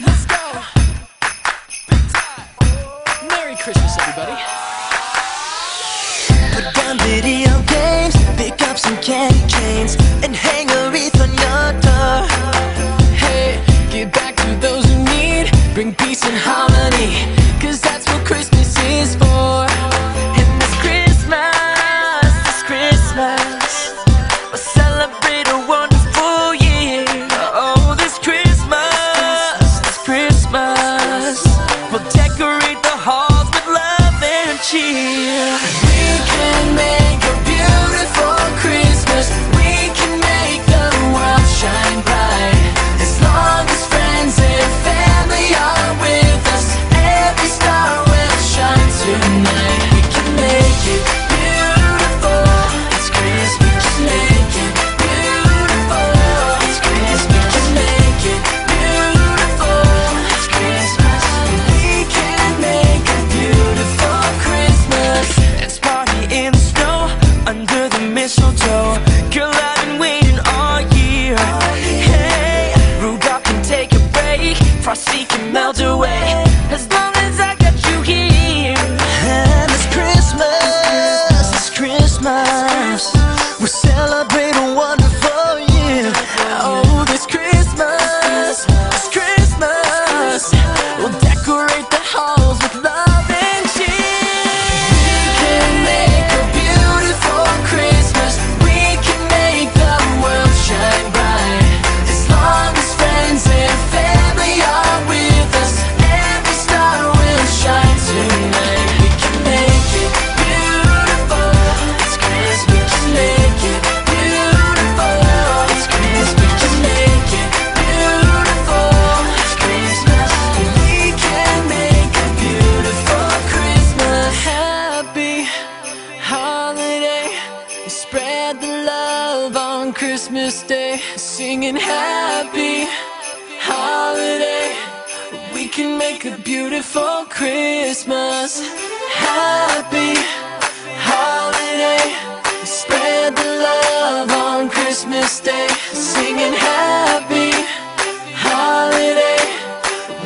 Let's go. Big time. Merry Christmas, everybody. Put down video games, pick up some candy canes. chill. far frosty can melt away. As long as I got you here. And it's Christmas, it's Christmas. We celebrate a wonderful year. Oh, this Christmas, it's Christmas. We'll decorate the halls with love. spread the love on Christmas Day, singing happy holiday. We can make a beautiful Christmas. Happy holiday. Spread the love on Christmas Day, singing happy holiday.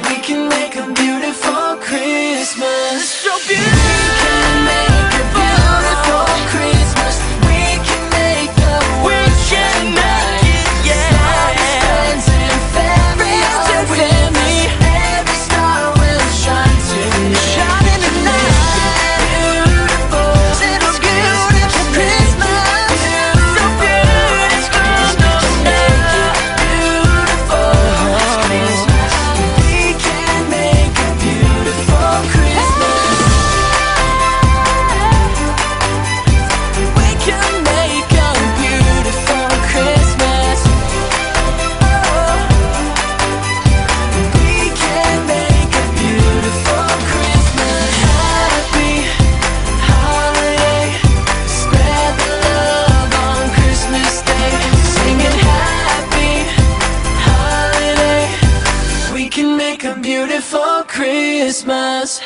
We can make a beautiful Christmas. So beautiful. can make a beautiful Christmas.